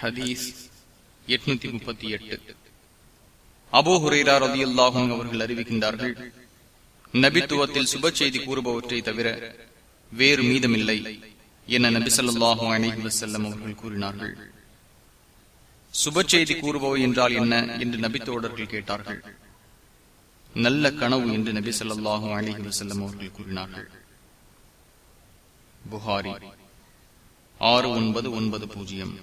ஹதீஸ் எட்நூத்தி முப்பத்தி எட்டு. அபோ ஹுரேரா அவர்கள் அறிவிக்கின்றார்கள் நபித்துவத்தில் சுப செய்தி கூறுபவற்றை தவிர வேறு மீதமில்லை என நபி சொல்லாஹு அணிஹி வசல்லம் அவர்கள் கூறினார்கள். சுப செய்தி கூறுபவை என்றால் என்ன என்று நபித்தோடர்கள் கேட்டார்கள். நல்ல கனவு என்று நபி சொல்லாஹு அணிஹி வசல்லம் அவர்கள் கூறினார்கள். புகாரி ஆறு ஒன்பது ஒன்பது பூஜ்ஜியம்.